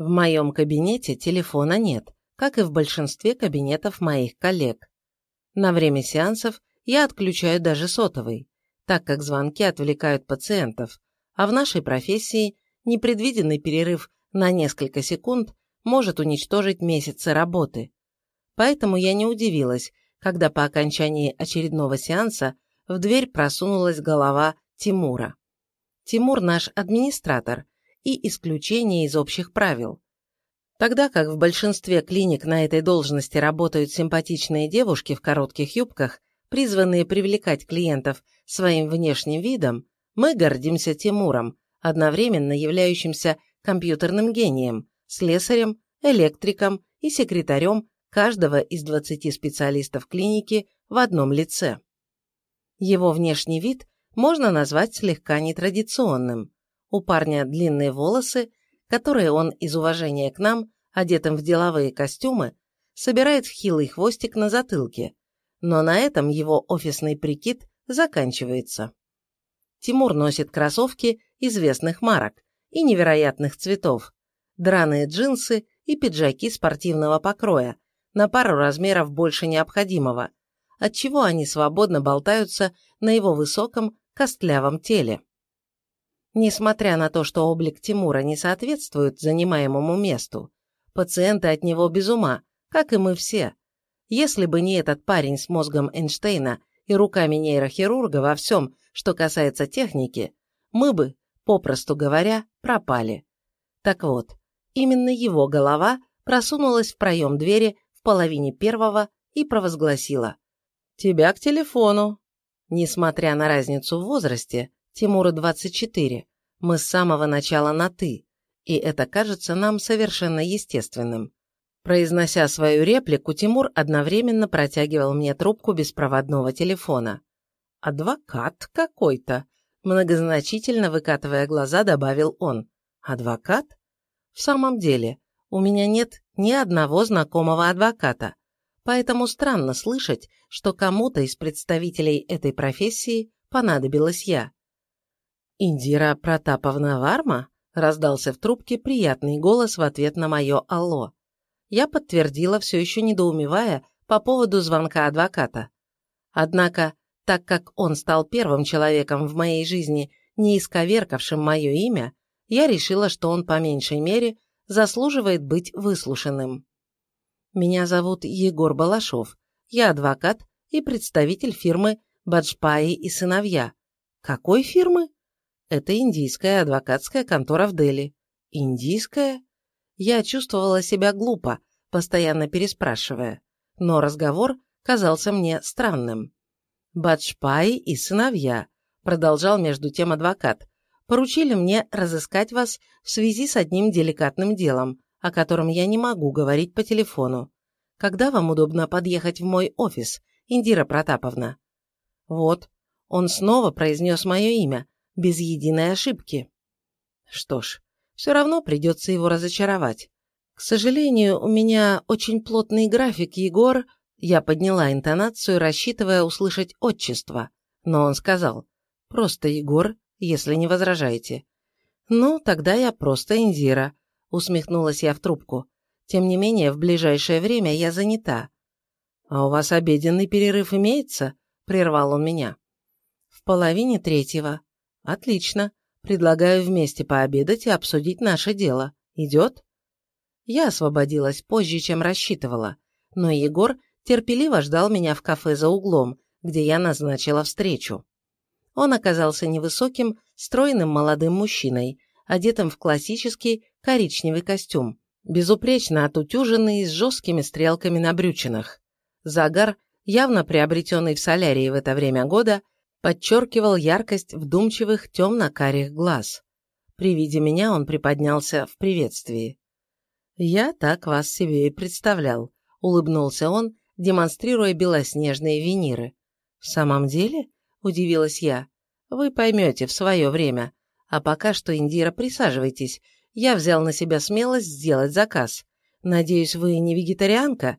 В моем кабинете телефона нет, как и в большинстве кабинетов моих коллег. На время сеансов я отключаю даже сотовый, так как звонки отвлекают пациентов, а в нашей профессии непредвиденный перерыв на несколько секунд может уничтожить месяцы работы. Поэтому я не удивилась, когда по окончании очередного сеанса в дверь просунулась голова Тимура. Тимур наш администратор и исключение из общих правил. Тогда как в большинстве клиник на этой должности работают симпатичные девушки в коротких юбках, призванные привлекать клиентов своим внешним видом, мы гордимся Тимуром, одновременно являющимся компьютерным гением, слесарем, электриком и секретарем каждого из 20 специалистов клиники в одном лице. Его внешний вид можно назвать слегка нетрадиционным. У парня длинные волосы, которые он из уважения к нам, одетым в деловые костюмы, собирает в хилый хвостик на затылке, но на этом его офисный прикид заканчивается. Тимур носит кроссовки известных марок и невероятных цветов, драные джинсы и пиджаки спортивного покроя, на пару размеров больше необходимого, отчего они свободно болтаются на его высоком костлявом теле. Несмотря на то, что облик Тимура не соответствует занимаемому месту, пациенты от него без ума, как и мы все. Если бы не этот парень с мозгом Эйнштейна и руками нейрохирурга во всем, что касается техники, мы бы, попросту говоря, пропали. Так вот, именно его голова просунулась в проем двери в половине первого и провозгласила «Тебя к телефону». Несмотря на разницу в возрасте, Тимуру 24. Мы с самого начала на «ты», и это кажется нам совершенно естественным. Произнося свою реплику, Тимур одновременно протягивал мне трубку беспроводного телефона. «Адвокат какой-то», – многозначительно выкатывая глаза, добавил он. «Адвокат? В самом деле, у меня нет ни одного знакомого адвоката, поэтому странно слышать, что кому-то из представителей этой профессии понадобилась я. «Индира Протаповна Варма?» – раздался в трубке приятный голос в ответ на мое «Алло». Я подтвердила, все еще недоумевая по поводу звонка адвоката. Однако, так как он стал первым человеком в моей жизни, не исковеркавшим мое имя, я решила, что он по меньшей мере заслуживает быть выслушанным. Меня зовут Егор Балашов. Я адвокат и представитель фирмы Баджпаи и сыновья. Какой фирмы? Это индийская адвокатская контора в Дели. Индийская? Я чувствовала себя глупо, постоянно переспрашивая, но разговор казался мне странным. Баджпай и сыновья, продолжал между тем адвокат, поручили мне разыскать вас в связи с одним деликатным делом, о котором я не могу говорить по телефону. Когда вам удобно подъехать в мой офис, Индира Протаповна? Вот, он снова произнес мое имя, без единой ошибки. Что ж, все равно придется его разочаровать. К сожалению, у меня очень плотный график, Егор. Я подняла интонацию, рассчитывая услышать отчество. Но он сказал, просто Егор, если не возражаете. Ну, тогда я просто Индира, усмехнулась я в трубку. Тем не менее, в ближайшее время я занята. А у вас обеденный перерыв имеется? Прервал он меня. В половине третьего. Отлично. Предлагаю вместе пообедать и обсудить наше дело. Идет? Я освободилась позже, чем рассчитывала, но Егор терпеливо ждал меня в кафе за углом, где я назначила встречу. Он оказался невысоким, стройным молодым мужчиной, одетым в классический коричневый костюм, безупречно отутюженный с жесткими стрелками на брючинах. Загар, явно приобретенный в солярии в это время года, подчеркивал яркость вдумчивых темно-карих глаз. При виде меня он приподнялся в приветствии. «Я так вас себе и представлял», — улыбнулся он, демонстрируя белоснежные виниры. «В самом деле?» — удивилась я. «Вы поймете в свое время. А пока что, Индира, присаживайтесь. Я взял на себя смелость сделать заказ. Надеюсь, вы не вегетарианка?»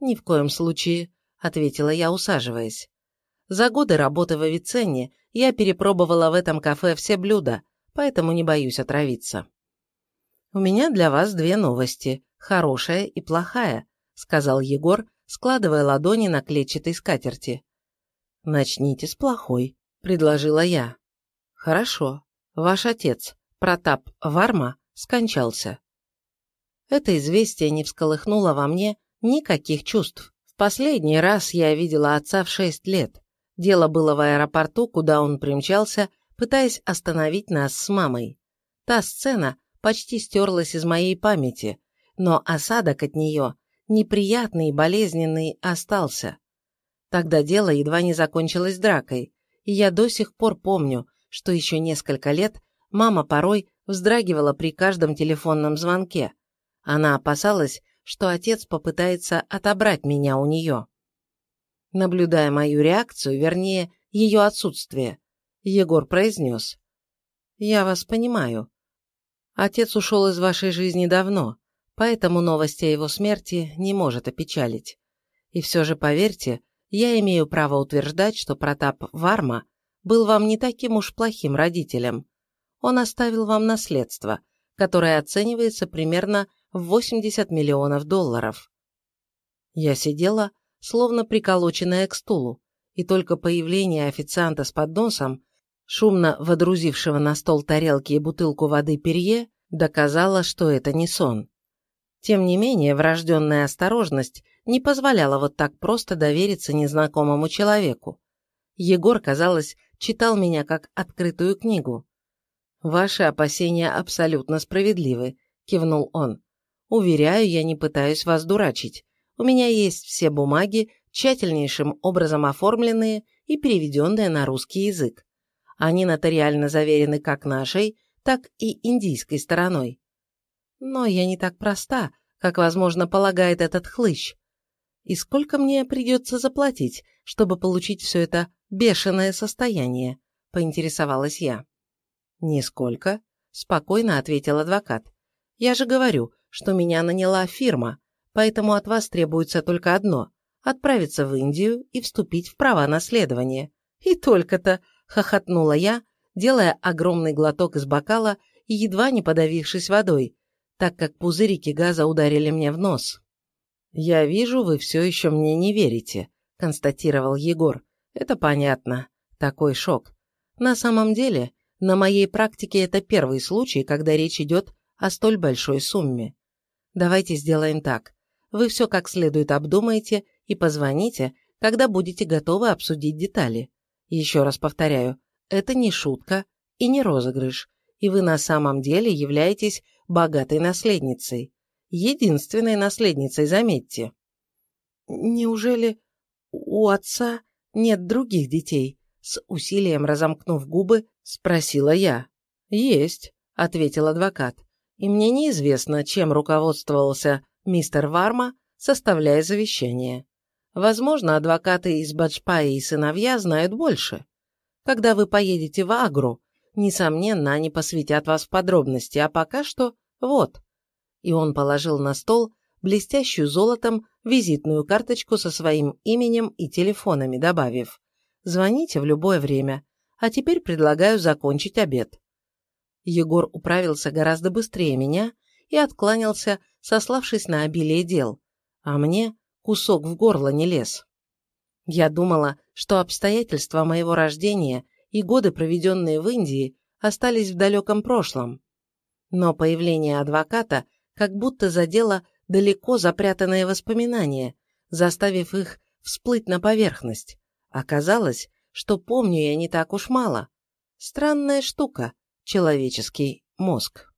«Ни в коем случае», — ответила я, усаживаясь. За годы работы в Авиценне я перепробовала в этом кафе все блюда, поэтому не боюсь отравиться. «У меня для вас две новости, хорошая и плохая», сказал Егор, складывая ладони на клетчатой скатерти. «Начните с плохой», — предложила я. «Хорошо. Ваш отец, Протап Варма, скончался». Это известие не всколыхнуло во мне никаких чувств. В последний раз я видела отца в шесть лет. Дело было в аэропорту, куда он примчался, пытаясь остановить нас с мамой. Та сцена почти стерлась из моей памяти, но осадок от нее, неприятный и болезненный, остался. Тогда дело едва не закончилось дракой, и я до сих пор помню, что еще несколько лет мама порой вздрагивала при каждом телефонном звонке. Она опасалась, что отец попытается отобрать меня у нее. Наблюдая мою реакцию, вернее, ее отсутствие, Егор произнес. «Я вас понимаю. Отец ушел из вашей жизни давно, поэтому новость о его смерти не может опечалить. И все же, поверьте, я имею право утверждать, что Протап Варма был вам не таким уж плохим родителем. Он оставил вам наследство, которое оценивается примерно в 80 миллионов долларов. Я сидела, словно приколоченная к стулу, и только появление официанта с подносом, шумно водрузившего на стол тарелки и бутылку воды перье, доказало, что это не сон. Тем не менее, врожденная осторожность не позволяла вот так просто довериться незнакомому человеку. Егор, казалось, читал меня как открытую книгу. «Ваши опасения абсолютно справедливы», – кивнул он. «Уверяю, я не пытаюсь вас дурачить. У меня есть все бумаги, тщательнейшим образом оформленные и переведенные на русский язык. Они нотариально заверены как нашей, так и индийской стороной. Но я не так проста, как, возможно, полагает этот хлыщ. И сколько мне придется заплатить, чтобы получить все это бешеное состояние? Поинтересовалась я. Нисколько, спокойно ответил адвокат. Я же говорю, что меня наняла фирма, поэтому от вас требуется только одно – отправиться в Индию и вступить в права наследования. И только-то, хохотнула я, делая огромный глоток из бокала и едва не подавившись водой, так как пузырики газа ударили мне в нос. «Я вижу, вы все еще мне не верите», – констатировал Егор. «Это понятно. Такой шок. На самом деле, на моей практике это первый случай, когда речь идет о столь большой сумме. Давайте сделаем так. Вы все как следует обдумаете и позвоните, когда будете готовы обсудить детали. Еще раз повторяю, это не шутка и не розыгрыш, и вы на самом деле являетесь богатой наследницей. Единственной наследницей, заметьте. Неужели у отца нет других детей? С усилием разомкнув губы, спросила я. Есть, ответил адвокат. И мне неизвестно, чем руководствовался мистер Варма, составляя завещание. Возможно, адвокаты из Баджпаи и сыновья знают больше. Когда вы поедете в Агру, несомненно, они посвятят вас в подробности, а пока что вот. И он положил на стол блестящую золотом визитную карточку со своим именем и телефонами, добавив «Звоните в любое время, а теперь предлагаю закончить обед». Егор управился гораздо быстрее меня и откланялся, сославшись на обилие дел, а мне кусок в горло не лез. Я думала, что обстоятельства моего рождения и годы, проведенные в Индии, остались в далеком прошлом. Но появление адвоката как будто задело далеко запрятанные воспоминания, заставив их всплыть на поверхность. Оказалось, что помню я не так уж мало. Странная штука – человеческий мозг.